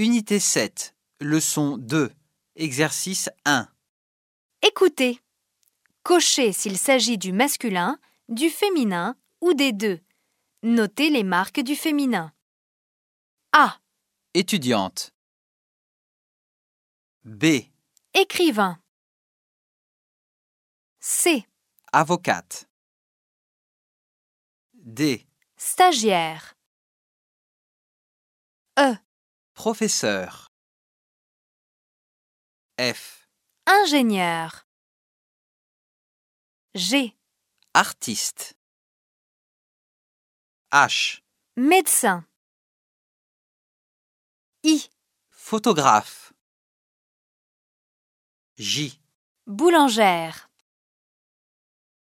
Unité 7, leçon 2, exercice 1. Écoutez. Cochez s'il s'agit du masculin, du féminin ou des deux. Notez les marques du féminin. A. Étudiante. B. Écrivain. C. Avocate. D. Stagiaire. E. Professeur. F. Ingénieur. G. Artiste. H. Médecin. I. Photographe. J. Boulangère.